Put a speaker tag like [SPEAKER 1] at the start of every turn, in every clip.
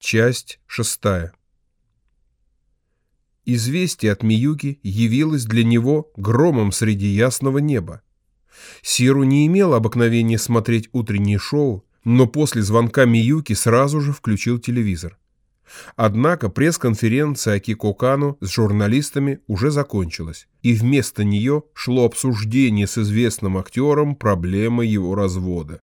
[SPEAKER 1] Часть шестая. Известие от Миюки явилось для него громом среди ясного неба. Сиру не имел обыкновения смотреть утреннее шоу, но после звонка Миюки сразу же включил телевизор. Однако пресс-конференция Акико Кану с журналистами уже закончилась, и вместо нее шло обсуждение с известным актером проблемы его развода.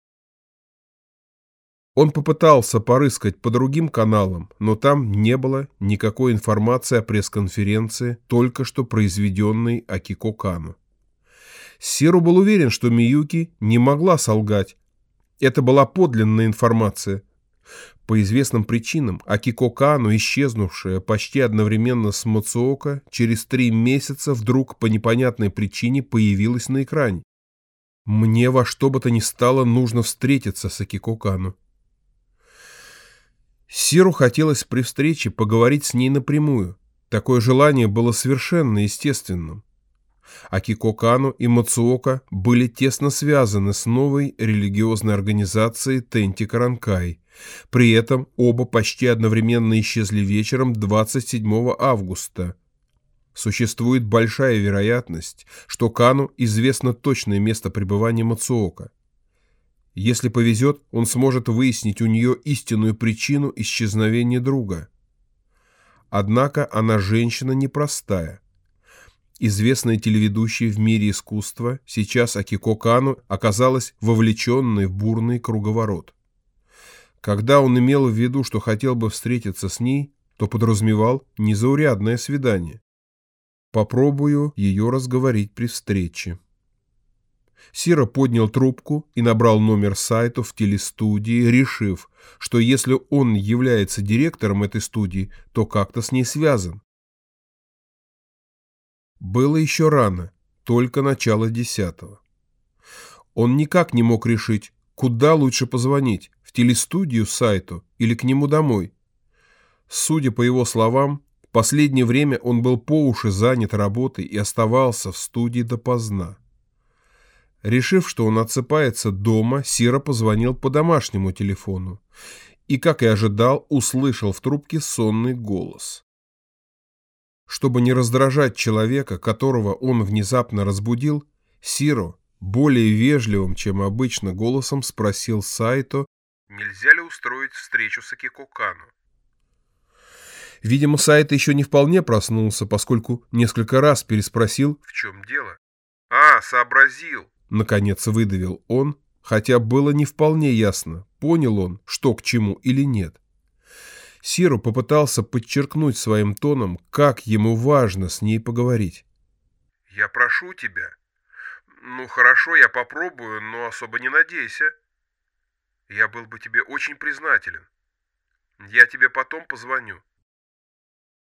[SPEAKER 1] Он попытался порыскать по другим каналам, но там не было никакой информации о пресс-конференции, только что произведенной Акико Кану. Сиру был уверен, что Миюки не могла солгать. Это была подлинная информация. По известным причинам Акико Кану, исчезнувшая почти одновременно с Мацуока, через три месяца вдруг по непонятной причине появилась на экране. Мне во что бы то ни стало нужно встретиться с Акико Кану. Сиру хотелось при встрече поговорить с ней напрямую. Такое желание было совершенно естественным. Акико Кану и Мацуока были тесно связаны с новой религиозной организацией Тенти Каранкай. При этом оба почти одновременно исчезли вечером 27 августа. Существует большая вероятность, что Кану известно точное место пребывания Мацуока. Если повезет, он сможет выяснить у нее истинную причину исчезновения друга. Однако она женщина непростая. Известная телеведущая в мире искусства, сейчас Акико Кану оказалась вовлеченной в бурный круговорот. Когда он имел в виду, что хотел бы встретиться с ней, то подразумевал незаурядное свидание. Попробую ее разговорить при встрече. Сира поднял трубку и набрал номер сайта в телестудии, решив, что если он является директором этой студии, то как-то с ней связан. Было еще рано, только начало десятого. Он никак не мог решить, куда лучше позвонить, в телестудию сайту или к нему домой. Судя по его словам, в последнее время он был по уши занят работой и оставался в студии допоздна. Решив, что он отсыпается дома, Сира позвонил по домашнему телефону и, как и ожидал, услышал в трубке сонный голос. Чтобы не раздражать человека, которого он внезапно разбудил, Сиро более вежливым, чем обычно, голосом спросил Сайто, нельзя ли устроить встречу с Акикокану. Видимо, Сайто еще не вполне проснулся, поскольку несколько раз переспросил «В чем дело?» «А, сообразил!» Наконец выдавил он, хотя было не вполне ясно, понял он, что к чему или нет. Сиру попытался подчеркнуть своим тоном, как ему важно с ней поговорить. «Я прошу тебя. Ну, хорошо, я попробую, но особо не надейся. Я был бы тебе очень признателен. Я тебе потом позвоню».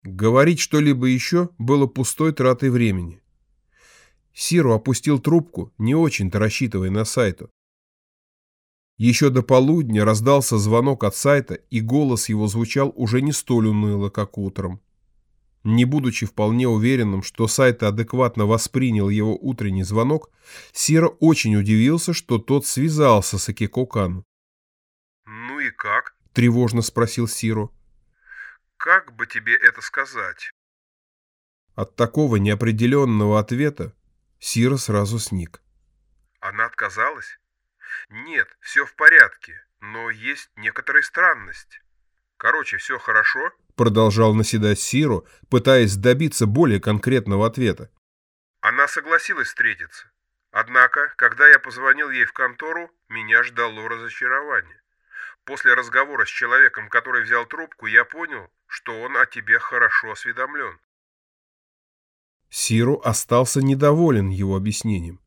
[SPEAKER 1] Говорить что-либо еще было пустой тратой времени. Сиру опустил трубку, не очень-то рассчитывая на сайту. Еще до полудня раздался звонок от сайта, и голос его звучал уже не столь уныло, как утром. Не будучи вполне уверенным, что сайт адекватно воспринял его утренний звонок, Сира очень удивился, что тот связался с Акико Кану. «Ну и как?» – тревожно спросил Сиру. «Как бы тебе это сказать?» От такого неопределенного ответа Сира сразу сник. Она отказалась? Нет, все в порядке, но есть некоторая странность. Короче, все хорошо? Продолжал наседать Сиру, пытаясь добиться более конкретного ответа. Она согласилась встретиться. Однако, когда я позвонил ей в контору, меня ждало разочарование. После разговора с человеком, который взял трубку, я понял, что он о тебе хорошо осведомлен. Сиру остался недоволен его объяснением.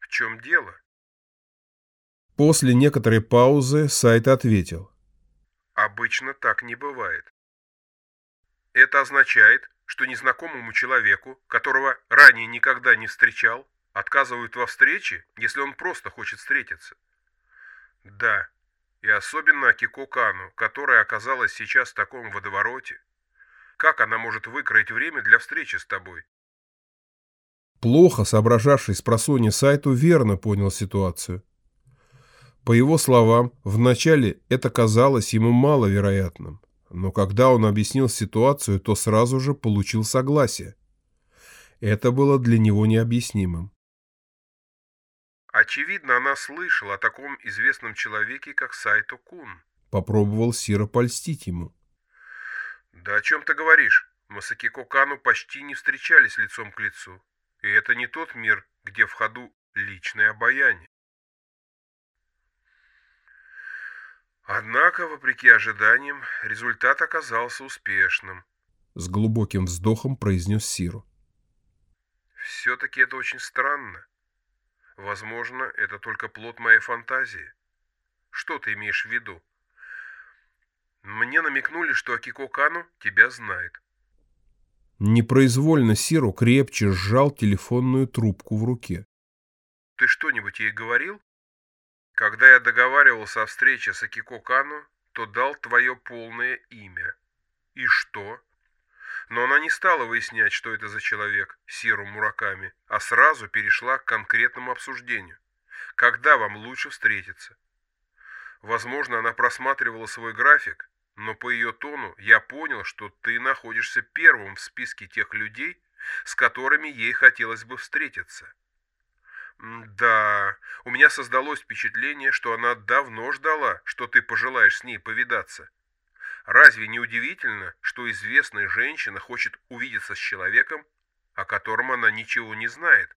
[SPEAKER 1] «В чем дело?» После некоторой паузы Сайт ответил. «Обычно так не бывает. Это означает, что незнакомому человеку, которого ранее никогда не встречал, отказывают во встрече, если он просто хочет встретиться. Да, и особенно Акико Кану, которая оказалась сейчас в таком водовороте. Как она может выкроить время для встречи с тобой? Плохо соображавший с просони сайту верно понял ситуацию. По его словам, вначале это казалось ему маловероятным, но когда он объяснил ситуацию, то сразу же получил согласие. Это было для него необъяснимым.
[SPEAKER 2] Очевидно, она слышала о таком известном человеке, как Сайто Кун.
[SPEAKER 1] Попробовал Сира польстить ему.
[SPEAKER 2] Да о чем ты говоришь? Масакико Кану почти не встречались лицом к лицу. И это не тот мир, где в ходу личное обаяние. Однако, вопреки ожиданиям, результат оказался успешным.
[SPEAKER 1] С глубоким вздохом произнес Сиру.
[SPEAKER 2] Все-таки это очень странно. Возможно, это только плод моей фантазии. Что ты имеешь в виду? Мне намекнули, что Акико Кану тебя знает.
[SPEAKER 1] Непроизвольно Сиру крепче сжал телефонную трубку в руке.
[SPEAKER 2] Ты что-нибудь ей говорил? Когда я договаривался о встрече с Акико Кану, то дал твое полное имя. И что? Но она не стала выяснять, что это за человек, Сиру Мураками, а сразу перешла к конкретному обсуждению. Когда вам лучше встретиться? Возможно, она просматривала свой график, но по ее тону я понял, что ты находишься первым в списке тех людей, с которыми ей хотелось бы встретиться. Да, у меня создалось впечатление, что она давно ждала, что ты пожелаешь с ней повидаться. Разве не удивительно, что известная женщина хочет увидеться с человеком, о котором она ничего не знает?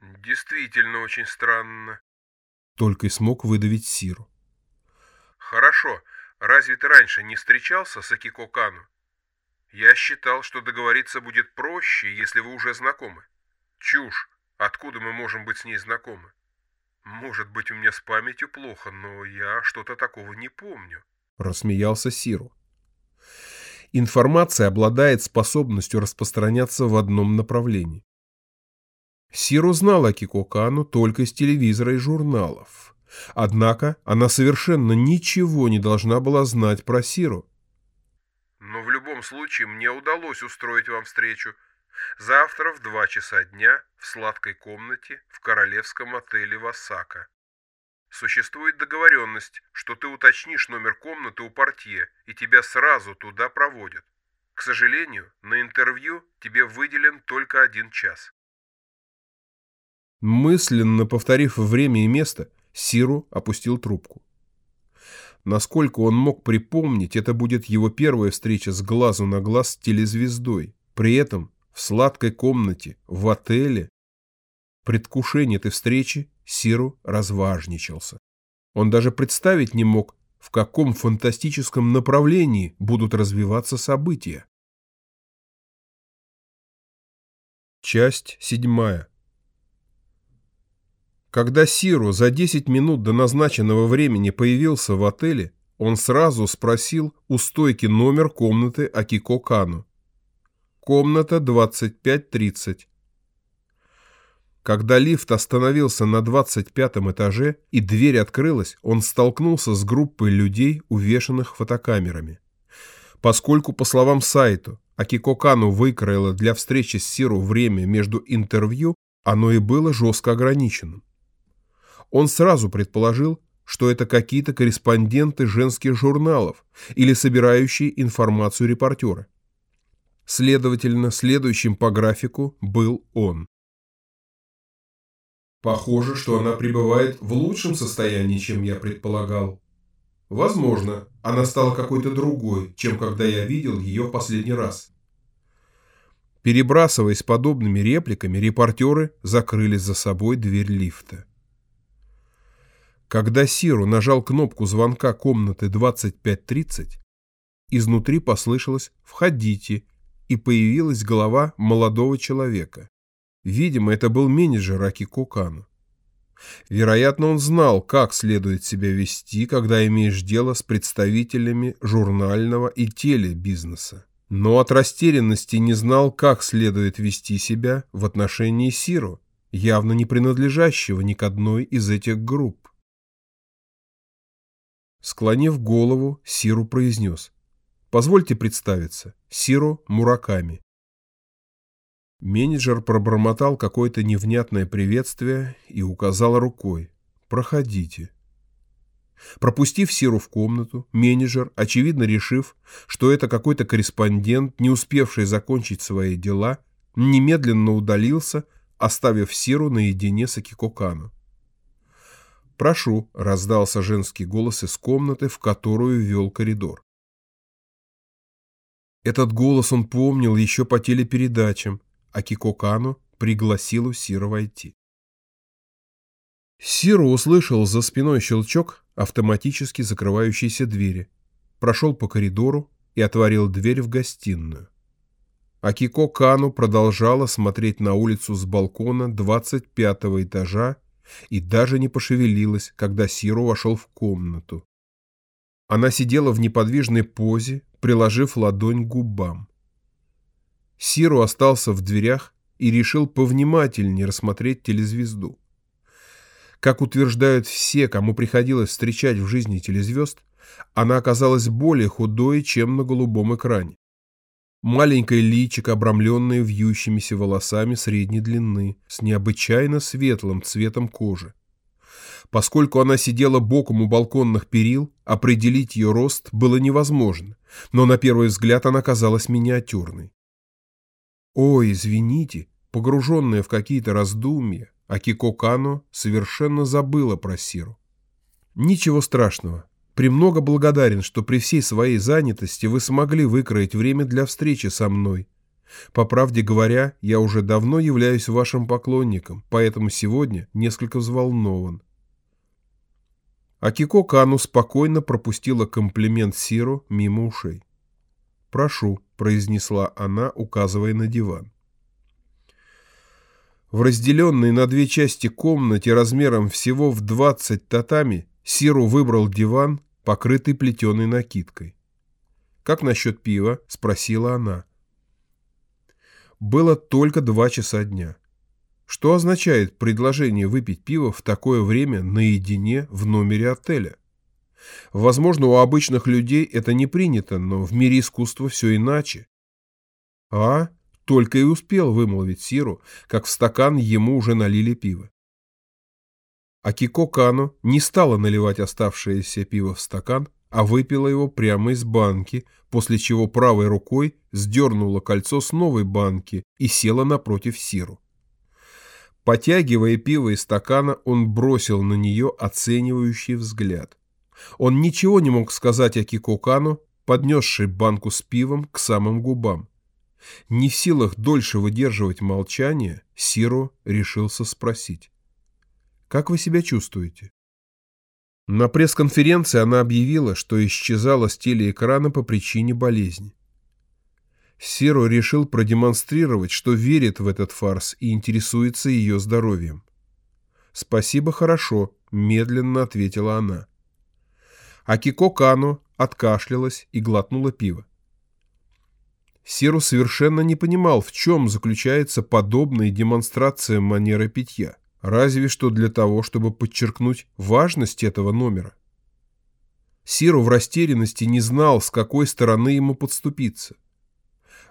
[SPEAKER 2] Действительно очень странно.
[SPEAKER 1] Только и смог выдавить Сиру.
[SPEAKER 2] Хорошо, разве ты раньше не встречался с Акико Кану? Я считал, что договориться будет проще, если вы уже знакомы. Чушь. Откуда мы можем быть с ней знакомы? Может быть, у меня с памятью плохо, но я что-то такого не помню.
[SPEAKER 1] Рассмеялся Сиру. Информация обладает способностью распространяться в одном направлении. Сиру знала Кико Кану только из телевизора и журналов. Однако она совершенно ничего не должна была знать про Сиру.
[SPEAKER 2] Но в любом случае мне удалось устроить вам встречу, Завтра в два часа дня в сладкой комнате в королевском отеле Васака. Существует договоренность, что ты уточнишь номер комнаты у портье, и тебя сразу туда проводят. К сожалению, на интервью тебе выделен только один час.
[SPEAKER 1] Мысленно повторив время и место, Сиру опустил трубку. Насколько он мог припомнить, это будет его первая встреча с глазу на глаз с телезвездой. При этом в сладкой комнате, в отеле. Предвкушение этой встречи Сиру разважничался. Он даже представить не мог, в каком фантастическом направлении будут развиваться события. Часть седьмая. Когда Сиру за 10 минут до назначенного времени появился в отеле, он сразу спросил у стойки номер комнаты Акико Кану. Комната 25-30. Когда лифт остановился на 25 этаже и дверь открылась, он столкнулся с группой людей, увешанных фотокамерами. Поскольку, по словам сайту, Акико Кану выкроила для встречи с Сиру время между интервью, оно и было жестко ограниченным. Он сразу предположил, что это какие-то корреспонденты женских журналов или собирающие информацию репортеры. Следовательно, следующим по графику был он. Похоже, что она пребывает в лучшем состоянии, чем я предполагал. Возможно, она стала какой-то другой, чем когда я видел ее в последний раз. Перебрасываясь подобными репликами, репортеры закрыли за собой дверь лифта. Когда Сиру нажал кнопку звонка комнаты 2530, изнутри послышалось «Входите» и появилась голова молодого человека. Видимо, это был менеджер Аки Кукану. Вероятно, он знал, как следует себя вести, когда имеешь дело с представителями журнального и телебизнеса. Но от растерянности не знал, как следует вести себя в отношении Сиру, явно не принадлежащего ни к одной из этих групп. Склонив голову, Сиру произнес. Позвольте представиться. Сиро Мураками. Менеджер пробормотал какое-то невнятное приветствие и указал рукой. «Проходите». Пропустив Сиру в комнату, менеджер, очевидно решив, что это какой-то корреспондент, не успевший закончить свои дела, немедленно удалился, оставив Сиру наедине с Акикокану. «Прошу», — раздался женский голос из комнаты, в которую вел коридор. Этот голос он помнил еще по телепередачам, а Кикокану пригласил Сира войти. Сиро услышал за спиной щелчок автоматически закрывающейся двери, прошел по коридору и отворил дверь в гостиную. Акико Кану продолжала смотреть на улицу с балкона 25 этажа и даже не пошевелилась, когда Сиро вошел в комнату. Она сидела в неподвижной позе, приложив ладонь к губам. Сиру остался в дверях и решил повнимательнее рассмотреть телезвезду. Как утверждают все, кому приходилось встречать в жизни телезвезд, она оказалась более худой, чем на голубом экране. Маленькое личико, обрамленное вьющимися волосами средней длины, с необычайно светлым цветом кожи. Поскольку она сидела боком у балконных перил, определить ее рост было невозможно, но на первый взгляд она казалась миниатюрной. Ой, извините, погруженная в какие-то раздумья, Акико Кано совершенно забыла про Сиру. Ничего страшного. Премного благодарен, что при всей своей занятости вы смогли выкроить время для встречи со мной. По правде говоря, я уже давно являюсь вашим поклонником, поэтому сегодня несколько взволнован. Акико Кану спокойно пропустила комплимент Сиру мимо ушей. «Прошу», — произнесла она, указывая на диван. В разделенной на две части комнате размером всего в 20 татами Сиру выбрал диван, покрытый плетеной накидкой. «Как насчет пива?» — спросила она. Было только два часа дня. Что означает предложение выпить пиво в такое время наедине в номере отеля? Возможно, у обычных людей это не принято, но в мире искусства все иначе. А? Только и успел вымолвить Сиру, как в стакан ему уже налили пиво. Акико Кано не стала наливать оставшееся пиво в стакан, а выпила его прямо из банки, после чего правой рукой сдернула кольцо с новой банки и села напротив Сиру. Потягивая пиво из стакана, он бросил на нее оценивающий взгляд. Он ничего не мог сказать о Кикокану, поднесшей банку с пивом к самым губам. Не в силах дольше выдерживать молчание, Сиро решился спросить. «Как вы себя чувствуете?» На пресс-конференции она объявила, что исчезала с телеэкрана по причине болезни. Сиро решил продемонстрировать, что верит в этот фарс и интересуется ее здоровьем. «Спасибо, хорошо», — медленно ответила она. Акико Кано откашлялась и глотнула пиво. Сиру совершенно не понимал, в чем заключается подобная демонстрация манеры питья, разве что для того, чтобы подчеркнуть важность этого номера. Сиру в растерянности не знал, с какой стороны ему подступиться.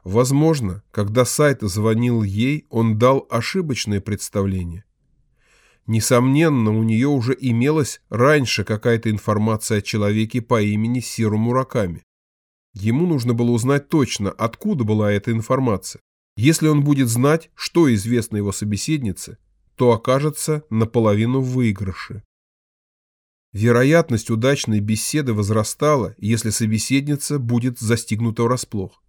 [SPEAKER 1] Возможно, когда сайт звонил ей, он дал ошибочное представление. Несомненно, у нее уже имелась раньше какая-то информация о человеке по имени Сиру Мураками. Ему нужно было узнать точно, откуда была эта информация. Если он будет знать, что известно его собеседнице, то окажется наполовину в выигрыше. Вероятность удачной беседы возрастала, если собеседница будет застигнута врасплох.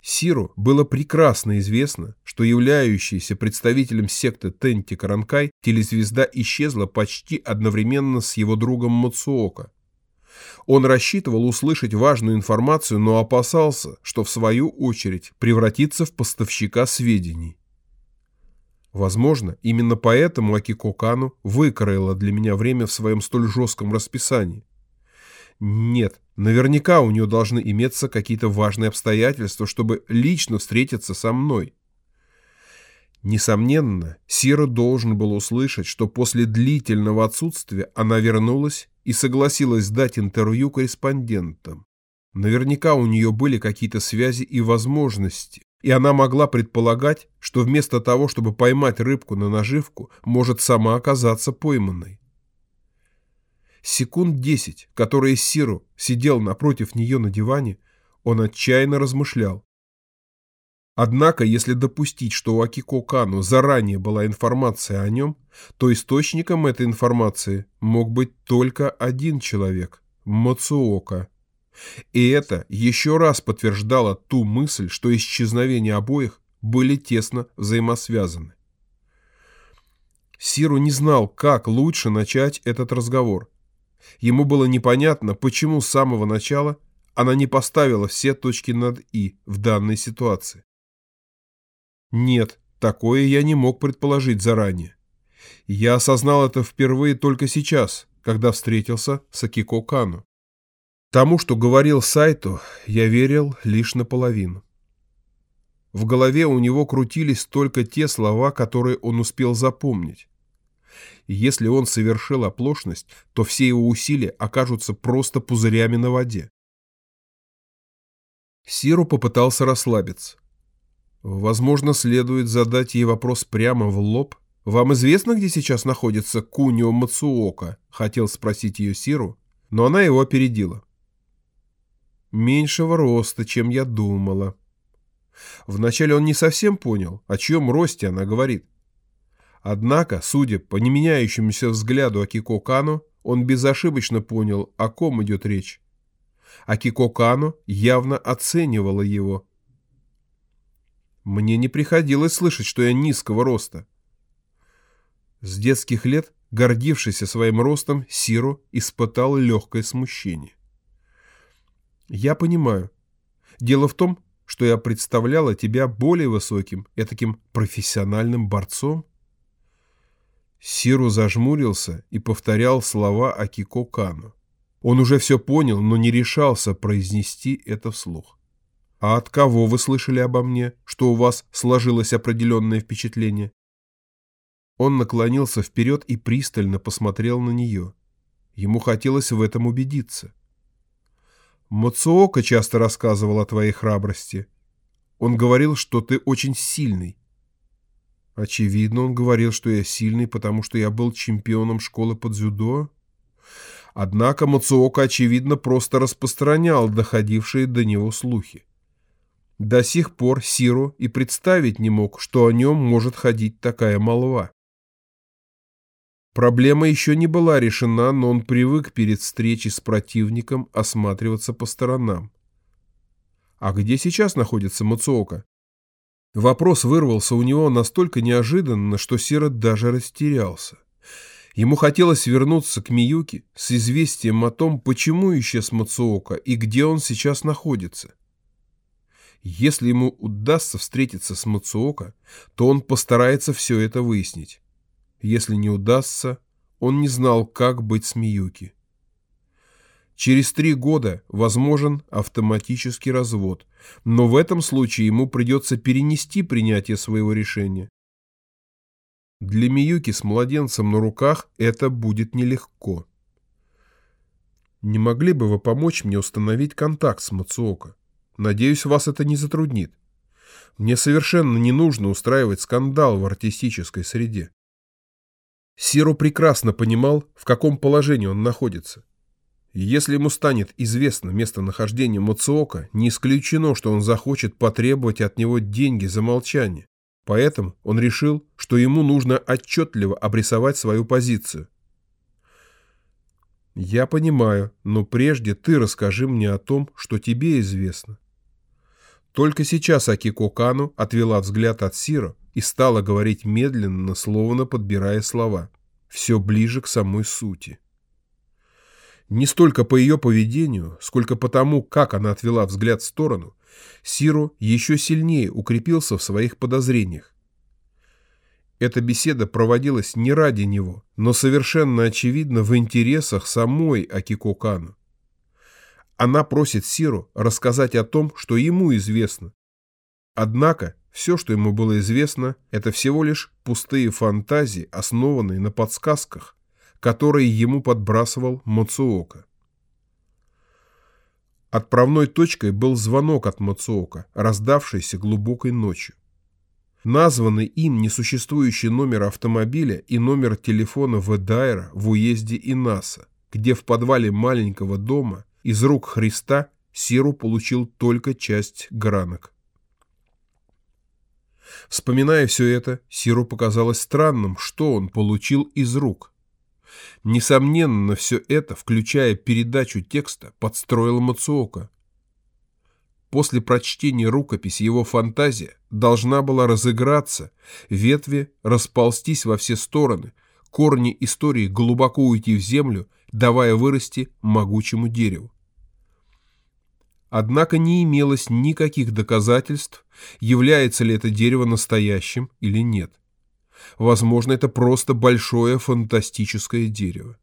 [SPEAKER 1] Сиру было прекрасно известно, что являющаяся представителем секты Тенти Каранкай телезвезда исчезла почти одновременно с его другом Мацуока. Он рассчитывал услышать важную информацию, но опасался, что в свою очередь превратится в поставщика сведений. Возможно, именно поэтому Акико Кану выкроила для меня время в своем столь жестком расписании. Нет, наверняка у нее должны иметься какие-то важные обстоятельства, чтобы лично встретиться со мной. Несомненно, Сира должен был услышать, что после длительного отсутствия она вернулась и согласилась дать интервью корреспондентам. Наверняка у нее были какие-то связи и возможности, и она могла предполагать, что вместо того, чтобы поймать рыбку на наживку, может сама оказаться пойманной. Секунд десять, которые Сиру сидел напротив нее на диване, он отчаянно размышлял. Однако, если допустить, что у Акико Кану заранее была информация о нем, то источником этой информации мог быть только один человек – Мацуока. И это еще раз подтверждало ту мысль, что исчезновения обоих были тесно взаимосвязаны. Сиру не знал, как лучше начать этот разговор. Ему было непонятно, почему с самого начала она не поставила все точки над «и» в данной ситуации. Нет, такое я не мог предположить заранее. Я осознал это впервые только сейчас, когда встретился с Акико Кану. Тому, что говорил Сайту, я верил лишь наполовину. В голове у него крутились только те слова, которые он успел запомнить. если он совершил оплошность, то все его усилия окажутся просто пузырями на воде. Сиру попытался расслабиться. Возможно, следует задать ей вопрос прямо в лоб. «Вам известно, где сейчас находится Кунио Мацуока?» — хотел спросить ее Сиру, но она его опередила. «Меньшего роста, чем я думала». Вначале он не совсем понял, о чьем росте она говорит. Однако, судя по неменяющемуся взгляду Акико Кано, он безошибочно понял, о ком идет речь. Акико Кано явно оценивала его. Мне не приходилось слышать, что я низкого роста. С детских лет, гордившийся своим ростом, Сиро испытал легкое смущение. Я понимаю. Дело в том, что я представляла тебя более высоким таким профессиональным борцом. Сиру зажмурился и повторял слова Акико Кану. Он уже все понял, но не решался произнести это вслух. «А от кого вы слышали обо мне, что у вас сложилось определенное впечатление?» Он наклонился вперед и пристально посмотрел на нее. Ему хотелось в этом убедиться. Мацуока часто рассказывал о твоей храбрости. Он говорил, что ты очень сильный. Очевидно, он говорил, что я сильный, потому что я был чемпионом школы под дзюдо. Однако Мацуока, очевидно, просто распространял доходившие до него слухи. До сих пор Сиру и представить не мог, что о нем может ходить такая молва. Проблема еще не была решена, но он привык перед встречей с противником осматриваться по сторонам. А где сейчас находится Мацуока? Вопрос вырвался у него настолько неожиданно, что Сира даже растерялся. Ему хотелось вернуться к Миюке с известием о том, почему исчез Мацуока и где он сейчас находится. Если ему удастся встретиться с Мацуока, то он постарается все это выяснить. Если не удастся, он не знал, как быть с Миюки. Через три года возможен автоматический развод, но в этом случае ему придется перенести принятие своего решения. Для Миюки с младенцем на руках это будет нелегко. Не могли бы вы помочь мне установить контакт с Мацуока? Надеюсь, вас это не затруднит. Мне совершенно не нужно устраивать скандал в артистической среде. Сиро прекрасно понимал, в каком положении он находится. И если ему станет известно местонахождение Мацуока, не исключено, что он захочет потребовать от него деньги за молчание. Поэтому он решил, что ему нужно отчетливо обрисовать свою позицию. «Я понимаю, но прежде ты расскажи мне о том, что тебе известно. Только сейчас Акико Кану отвела взгляд от Сиро и стала говорить медленно, словно подбирая слова, все ближе к самой сути. Не столько по ее поведению, сколько по тому, как она отвела взгляд в сторону, Сиро еще сильнее укрепился в своих подозрениях. Эта беседа проводилась не ради него, но совершенно очевидно в интересах самой Акико Кану. Она просит Сиру рассказать о том, что ему известно. Однако все, что ему было известно, это всего лишь пустые фантазии, основанные на подсказках, которые ему подбрасывал Мацуока. Отправной точкой был звонок от Мацуока, раздавшийся глубокой ночью. Названный им несуществующий номер автомобиля и номер телефона Ведайра в уезде Инаса – где в подвале маленького дома из рук Христа Сиру получил только часть гранок. Вспоминая все это, Сиру показалось странным, что он получил из рук. Несомненно, все это, включая передачу текста, подстроил Мацуока. После прочтения рукописи его фантазия должна была разыграться, ветви расползтись во все стороны, корни истории глубоко уйти в землю, давая вырасти могучему дереву. Однако не имелось никаких доказательств, является ли это дерево настоящим или нет. Возможно, это просто большое фантастическое дерево.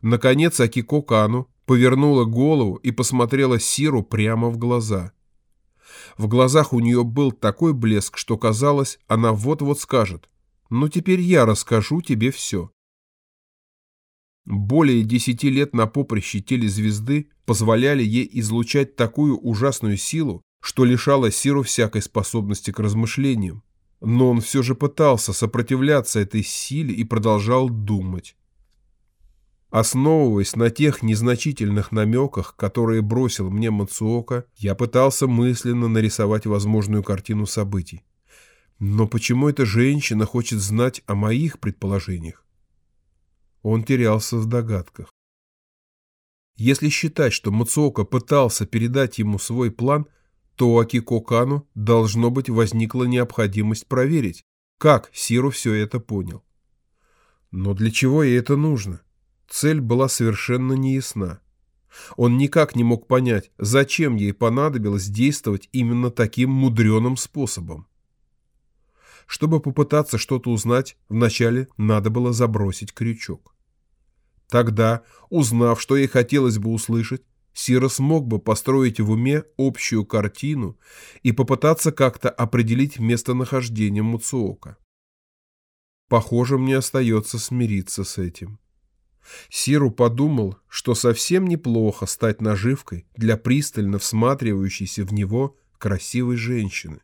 [SPEAKER 1] Наконец Акико Кану повернула голову и посмотрела Сиру прямо в глаза. В глазах у нее был такой блеск, что казалось, она вот-вот скажет «Ну теперь я расскажу тебе все». Более десяти лет на поприще телезвезды позволяли ей излучать такую ужасную силу, что лишало Сиру всякой способности к размышлениям. Но он все же пытался сопротивляться этой силе и продолжал думать. Основываясь на тех незначительных намеках, которые бросил мне Мацуока, я пытался мысленно нарисовать возможную картину событий. Но почему эта женщина хочет знать о моих предположениях? Он терялся в догадках. Если считать, что Мацуока пытался передать ему свой план, то Акико Кану должно быть возникла необходимость проверить, как Сиру все это понял. Но для чего ей это нужно? Цель была совершенно неясна. Он никак не мог понять, зачем ей понадобилось действовать именно таким мудреным способом. Чтобы попытаться что-то узнать, вначале надо было забросить крючок. Тогда, узнав, что ей хотелось бы услышать, Сира смог бы построить в уме общую картину и попытаться как-то определить местонахождение Муцуока. Похоже, мне остается смириться с этим. Сиру подумал, что совсем неплохо стать наживкой для пристально всматривающейся в него красивой женщины.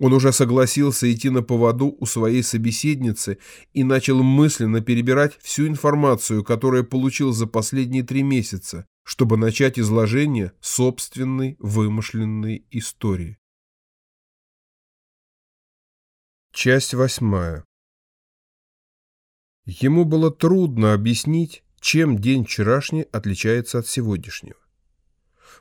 [SPEAKER 1] Он уже согласился идти на поводу у своей собеседницы и начал мысленно перебирать всю информацию, которую получил за последние три месяца, чтобы начать изложение собственной вымышленной истории. Часть восьмая. Ему было трудно объяснить, чем день вчерашний отличается от сегодняшнего.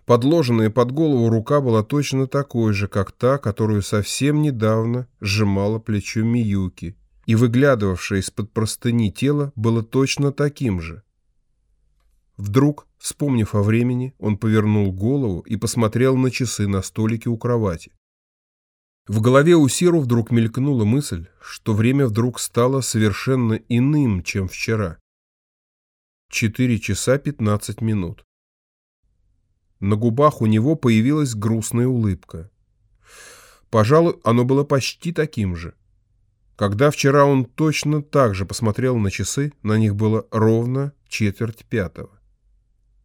[SPEAKER 1] Подложенная под голову рука была точно такой же, как та, которую совсем недавно сжимала плечо Миюки, и выглядывавшее из-под простыни тело было точно таким же. Вдруг, вспомнив о времени, он повернул голову и посмотрел на часы на столике у кровати. В голове у Сиру вдруг мелькнула мысль, что время вдруг стало совершенно иным, чем вчера. Четыре часа пятнадцать минут. На губах у него появилась грустная улыбка. Пожалуй, оно было почти таким же. Когда вчера он точно так же посмотрел на часы, на них было ровно четверть пятого.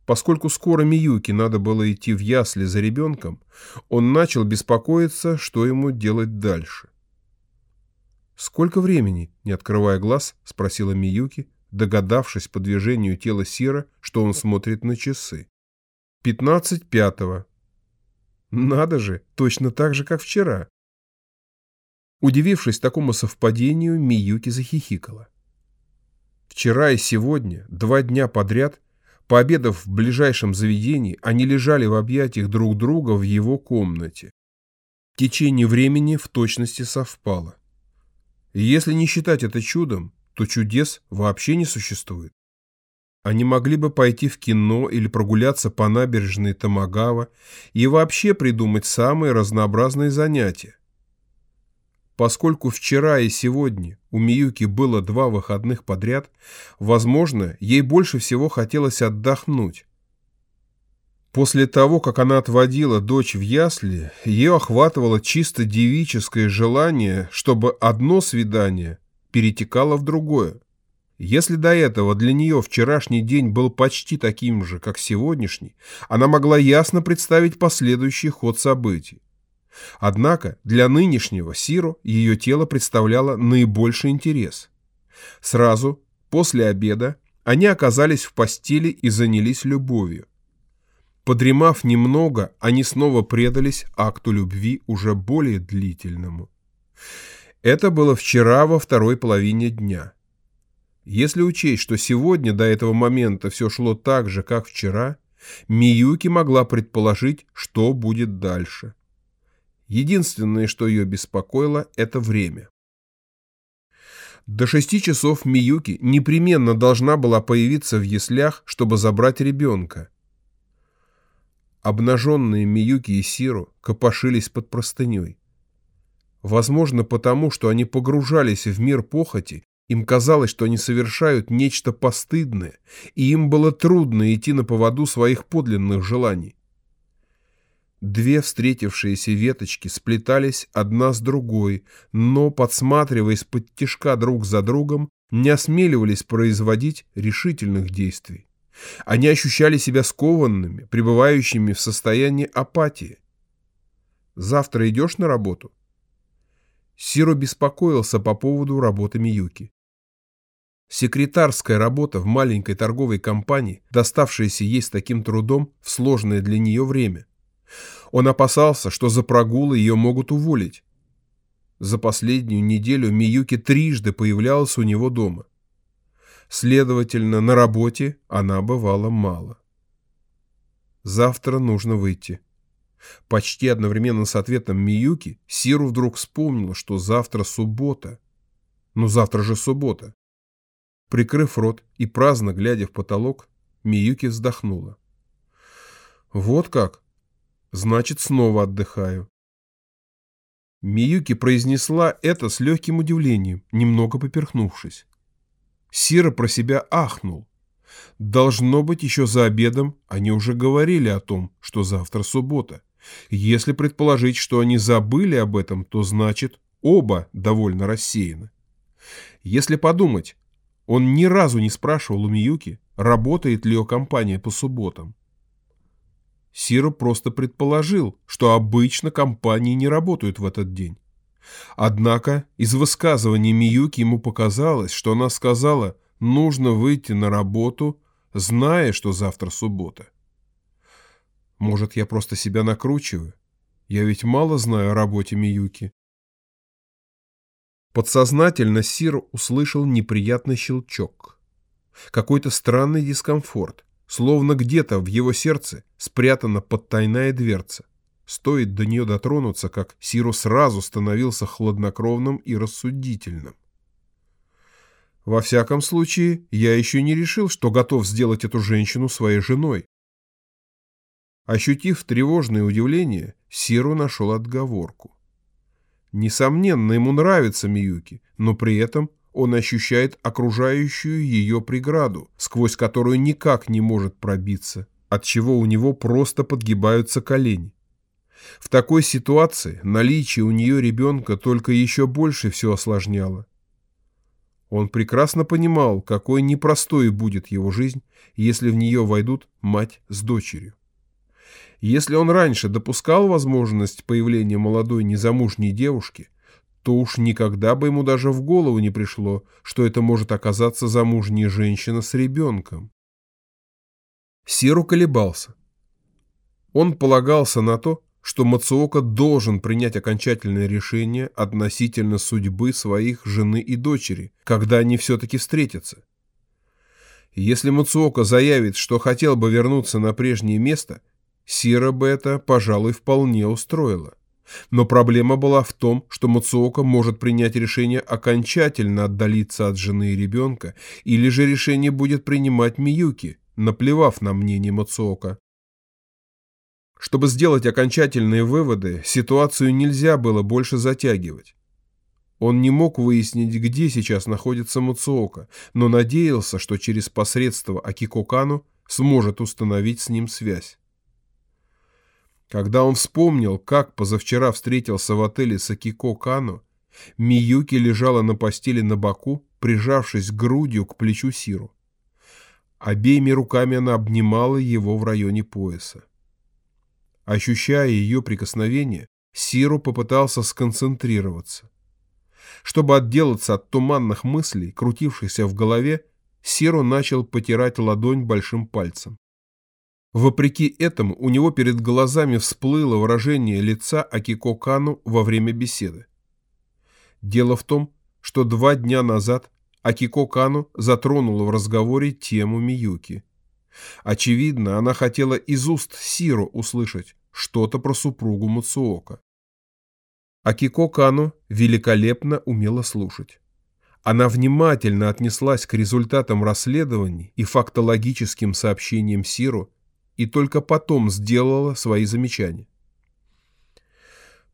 [SPEAKER 1] Поскольку скоро Миюки надо было идти в ясли за ребенком, он начал беспокоиться, что ему делать дальше. «Сколько времени?» — не открывая глаз, спросила Миюки, догадавшись по движению тела Сира, что он смотрит на часы. «Пятнадцать пятого». «Надо же, точно так же, как вчера». Удивившись такому совпадению, Миюки захихикала. Вчера и сегодня, два дня подряд, Пообедав в ближайшем заведении, они лежали в объятиях друг друга в его комнате. Течение времени в точности совпало. И если не считать это чудом, то чудес вообще не существует. Они могли бы пойти в кино или прогуляться по набережной Тамагава и вообще придумать самые разнообразные занятия. Поскольку вчера и сегодня у Миюки было два выходных подряд, возможно, ей больше всего хотелось отдохнуть. После того, как она отводила дочь в ясли, ее охватывало чисто девическое желание, чтобы одно свидание перетекало в другое. Если до этого для нее вчерашний день был почти таким же, как сегодняшний, она могла ясно представить последующий ход событий. Однако для нынешнего Сиру ее тело представляло наибольший интерес. Сразу, после обеда, они оказались в постели и занялись любовью. Подремав немного, они снова предались акту любви уже более длительному. Это было вчера во второй половине дня. Если учесть, что сегодня до этого момента все шло так же, как вчера, Миюки могла предположить, что будет дальше. Единственное, что ее беспокоило, это время. До шести часов Миюки непременно должна была появиться в яслях, чтобы забрать ребенка. Обнаженные Миюки и Сиру копошились под простыней. Возможно, потому, что они погружались в мир похоти, им казалось, что они совершают нечто постыдное, и им было трудно идти на поводу своих подлинных желаний. Две встретившиеся веточки сплетались одна с другой, но, подсматриваясь под тишка друг за другом, не осмеливались производить решительных действий. Они ощущали себя скованными, пребывающими в состоянии апатии. «Завтра идешь на работу?» Сиро беспокоился по поводу работы Миюки. Секретарская работа в маленькой торговой компании, доставшаяся ей с таким трудом в сложное для нее время – он опасался, что за прогулы ее могут уволить. За последнюю неделю Миюки трижды появлялась у него дома. Следовательно, на работе она бывала мало. Завтра нужно выйти. Почти одновременно с ответом Миюки Сиру вдруг вспомнил, что завтра суббота. Ну завтра же суббота. Прикрыв рот и праздно глядя в потолок, Миюки вздохнула. Вот как? значит, снова отдыхаю. Миюки произнесла это с легким удивлением, немного поперхнувшись. Сира про себя ахнул. Должно быть, еще за обедом они уже говорили о том, что завтра суббота. Если предположить, что они забыли об этом, то значит, оба довольно рассеяны. Если подумать, он ни разу не спрашивал у Миюки, работает ли ее компания по субботам. Сиро просто предположил, что обычно компании не работают в этот день. Однако из высказывания Миюки ему показалось, что она сказала «нужно выйти на работу», зная, что завтра суббота. Может, я просто себя накручиваю? Я ведь мало знаю о работе Миюки. Подсознательно Сиро услышал неприятный щелчок. Какой-то странный дискомфорт. Словно где-то в его сердце спрятана подтайная дверца. Стоит до нее дотронуться, как Сиру сразу становился хладнокровным и рассудительным. Во всяком случае, я еще не решил, что готов сделать эту женщину своей женой. Ощутив тревожное удивление, Сиру нашел отговорку. Несомненно, ему нравится Миюки, но при этом он ощущает окружающую ее преграду, сквозь которую никак не может пробиться, от чего у него просто подгибаются колени. В такой ситуации наличие у нее ребенка только еще больше все осложняло. Он прекрасно понимал, какой непростой будет его жизнь, если в нее войдут мать с дочерью. Если он раньше допускал возможность появления молодой незамужней девушки, то уж никогда бы ему даже в голову не пришло, что это может оказаться замужняя женщина с ребенком. Сиру колебался. Он полагался на то, что Мацуока должен принять окончательное решение относительно судьбы своих жены и дочери, когда они все-таки встретятся. Если Мацуока заявит, что хотел бы вернуться на прежнее место, Сира бы это, пожалуй, вполне устроило. Но проблема была в том, что Мацуока может принять решение окончательно отдалиться от жены и ребенка, или же решение будет принимать Миюки, наплевав на мнение Мацуока. Чтобы сделать окончательные выводы, ситуацию нельзя было больше затягивать. Он не мог выяснить, где сейчас находится Мацуока, но надеялся, что через посредство Акико Кану сможет установить с ним связь. Когда он вспомнил, как позавчера встретился в отеле Сакико Кано, Миюки лежала на постели на боку, прижавшись грудью к плечу Сиру. Обеими руками она обнимала его в районе пояса. Ощущая ее прикосновение, Сиру попытался сконцентрироваться. Чтобы отделаться от туманных мыслей, крутившихся в голове, Сиро начал потирать ладонь большим пальцем. Вопреки этому у него перед глазами всплыло выражение лица Акико Кану во время беседы. Дело в том, что два дня назад Акико Кану затронула в разговоре тему Миюки. Очевидно, она хотела из уст Сиро услышать что-то про супругу Муцуока. Акико Кану великолепно умела слушать. Она внимательно отнеслась к результатам расследований и фактологическим сообщениям Сиру и только потом сделала свои замечания.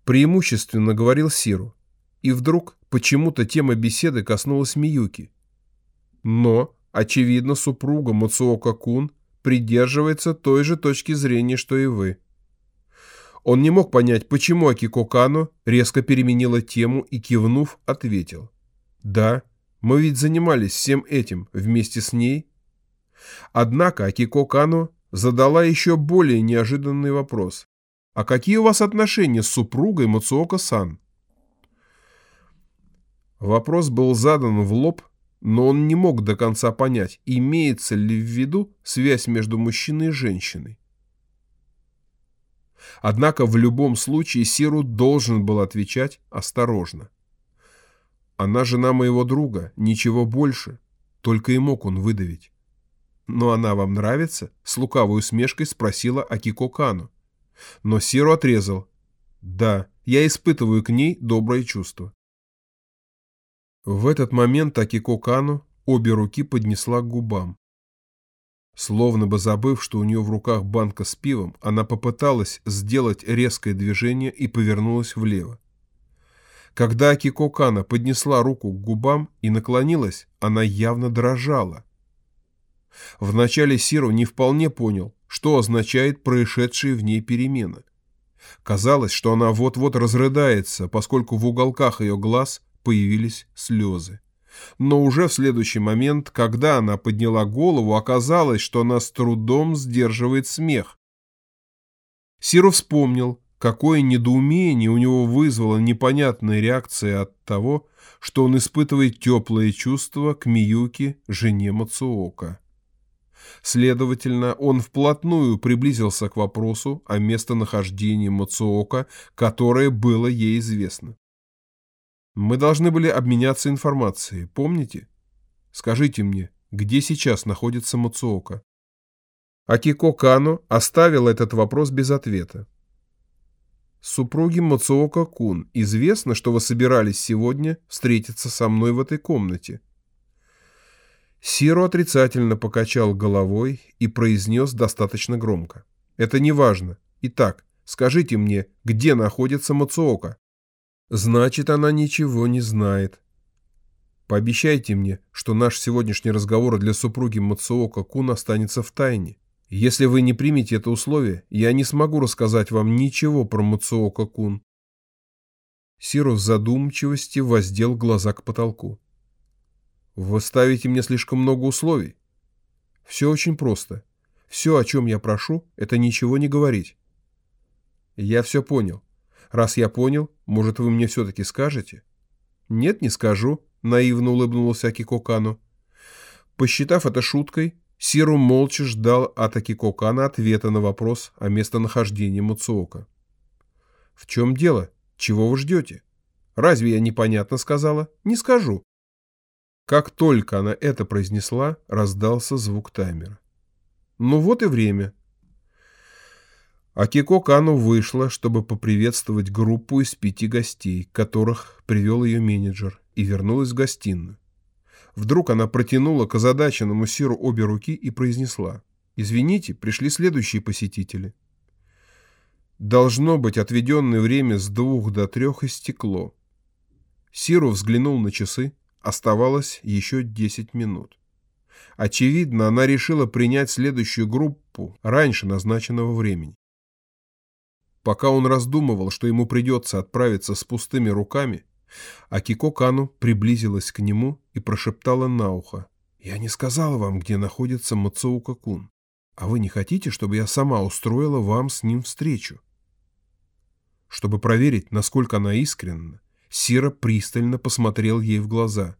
[SPEAKER 1] Преимущественно говорил Сиру, и вдруг почему-то тема беседы коснулась Миюки. Но, очевидно, супруга Муцуока Кун придерживается той же точки зрения, что и вы. Он не мог понять, почему Акико Кано резко переменила тему и, кивнув, ответил. Да, мы ведь занимались всем этим вместе с ней. Однако Акико Кано задала еще более неожиданный вопрос. А какие у вас отношения с супругой Мацуока-сан? Вопрос был задан в лоб, но он не мог до конца понять, имеется ли в виду связь между мужчиной и женщиной. Однако в любом случае Сиру должен был отвечать осторожно. Она жена моего друга, ничего больше. Только и мог он выдавить. «Но она вам нравится?» — с лукавой усмешкой спросила Акико Кану. Но Сиру отрезал. «Да, я испытываю к ней доброе чувство». В этот момент Акико Кану обе руки поднесла к губам. Словно бы забыв, что у нее в руках банка с пивом, она попыталась сделать резкое движение и повернулась влево. Когда Акико Кана поднесла руку к губам и наклонилась, она явно дрожала. Вначале Сиро не вполне понял, что означает происшедшая в ней перемена. Казалось, что она вот-вот разрыдается, поскольку в уголках ее глаз появились слезы. Но уже в следующий момент, когда она подняла голову, оказалось, что она с трудом сдерживает смех. Сиро вспомнил, Какое недоумение у него вызвала непонятная реакция от того, что он испытывает теплые чувства к Миюке, жене Мацуока. Следовательно, он вплотную приблизился к вопросу о местонахождении Мацуока, которое было ей известно. Мы должны были обменяться информацией, помните? Скажите мне, где сейчас находится Мацуока? Акико Кано оставил этот вопрос без ответа. Супруги Мацуока Кун, известно, что вы собирались сегодня встретиться со мной в этой комнате. Сиро отрицательно покачал головой и произнес достаточно громко. Это не важно. Итак, скажите мне, где находится Мацуока? Значит, она ничего не знает. Пообещайте мне, что наш сегодняшний разговор для супруги Мацуока Кун останется в тайне. Если вы не примете это условие, я не смогу рассказать вам ничего про Мацуока Кун. Сиро в задумчивости воздел глаза к потолку. Вы ставите мне слишком много условий. Все очень просто. Все, о чем я прошу, это ничего не говорить. Я все понял. Раз я понял, может, вы мне все-таки скажете? Нет, не скажу, наивно улыбнулся Акикокану. Посчитав это шуткой, Сиру молча ждал от Акикокана ответа на вопрос о местонахождении Муцуока. «В чем дело? Чего вы ждете? Разве я непонятно сказала? Не скажу». Как только она это произнесла, раздался звук таймера. «Ну вот и время». Акико Кану вышла, чтобы поприветствовать группу из пяти гостей, которых привел ее менеджер, и вернулась в гостиную. Вдруг она протянула к озадаченному Сиру обе руки и произнесла. «Извините, пришли следующие посетители». Должно быть, отведенное время с двух до трех истекло. Сиру взглянул на часы, оставалось еще десять минут. Очевидно, она решила принять следующую группу раньше назначенного времени. Пока он раздумывал, что ему придется отправиться с пустыми руками, Акико Кану приблизилась к нему и прошептала на ухо. «Я не сказала вам, где находится Мацуука-кун. А вы не хотите, чтобы я сама устроила вам с ним встречу?» Чтобы проверить, насколько она искренна, Сира пристально посмотрел ей в глаза.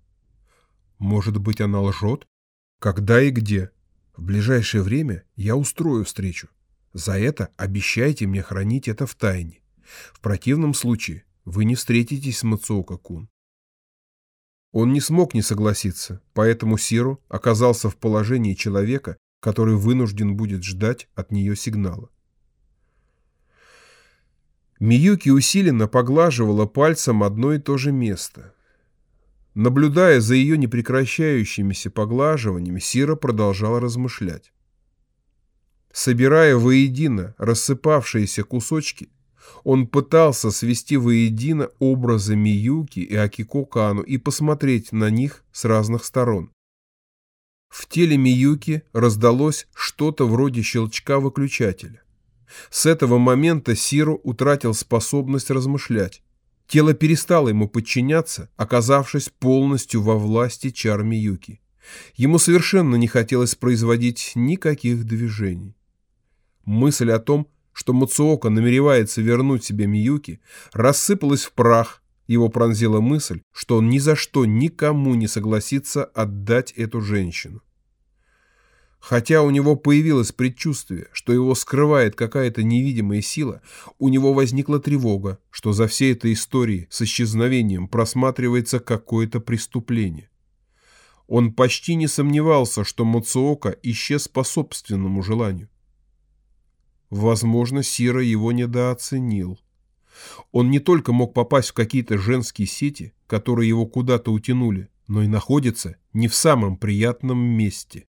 [SPEAKER 1] «Может быть, она лжет? Когда и где? В ближайшее время я устрою встречу. За это обещайте мне хранить это в тайне. В противном случае вы не встретитесь с Мацуока-кун. Он не смог не согласиться, поэтому Сиру оказался в положении человека, который вынужден будет ждать от нее сигнала. Миюки усиленно поглаживала пальцем одно и то же место. Наблюдая за ее непрекращающимися поглаживаниями, Сира продолжала размышлять. Собирая воедино рассыпавшиеся кусочки, он пытался свести воедино образы Миюки и Акико Кану и посмотреть на них с разных сторон. В теле Миюки раздалось что-то вроде щелчка выключателя. С этого момента Сиру утратил способность размышлять. Тело перестало ему подчиняться, оказавшись полностью во власти чар Миюки. Ему совершенно не хотелось производить никаких движений. Мысль о том, что Муцуока намеревается вернуть себе Миюки, рассыпалась в прах. Его пронзила мысль, что он ни за что никому не согласится отдать эту женщину. Хотя у него появилось предчувствие, что его скрывает какая-то невидимая сила, у него возникла тревога, что за всей этой историей с исчезновением просматривается какое-то преступление. Он почти не сомневался, что Муцуока исчез по собственному желанию. Возможно, Сира его недооценил. Он не только мог попасть в какие-то женские сети, которые его куда-то утянули, но и находится не в самом приятном месте.